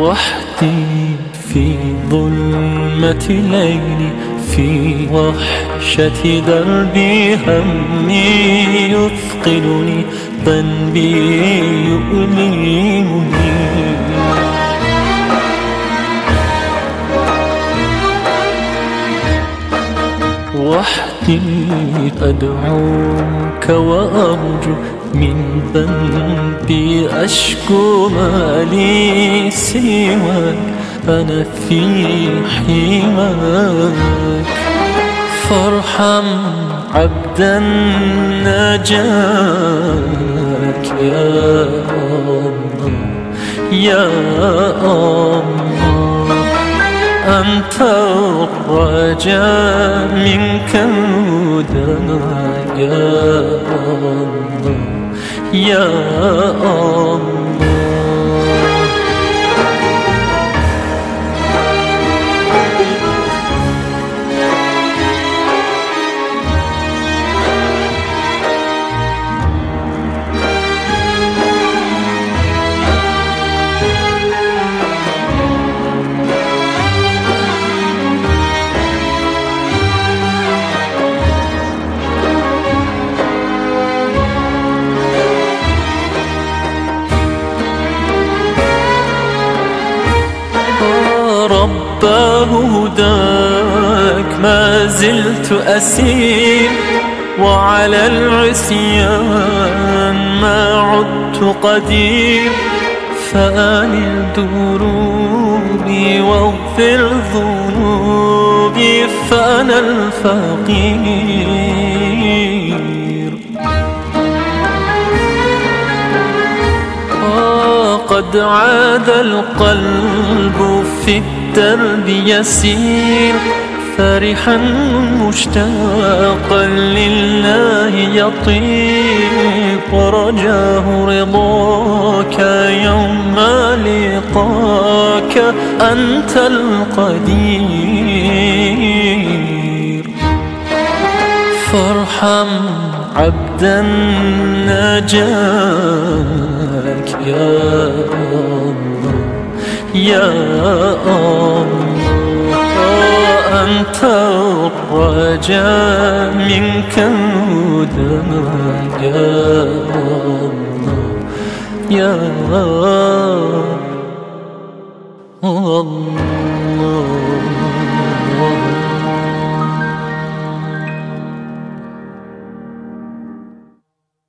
وحدي في ظلمة ليلي في وحشة دربي همي يثقلني ذنبي يؤلمني وحدي أدعوك وأرجو من ذنبي أشكو ما لي سواك، أنا في حماك. فارحم عبدا نجاك، يا الله يا الله. أنت الرجاء منك هداك يا الله يا الله. رب هداك، ما زلت أسير وعلى العصيان ما عدت قدير. فآل دروبي واغفر ذنوبي، فأنا الفقير. قد عاد القلب في الدرب يسير فرحا مشتاقا لله يطير ورجاه رضاك يوم لقاك أنت القدير. فارحم عبدا نجاك يا الله یا الله أنت الرجاء منك هداك يا الله يا الله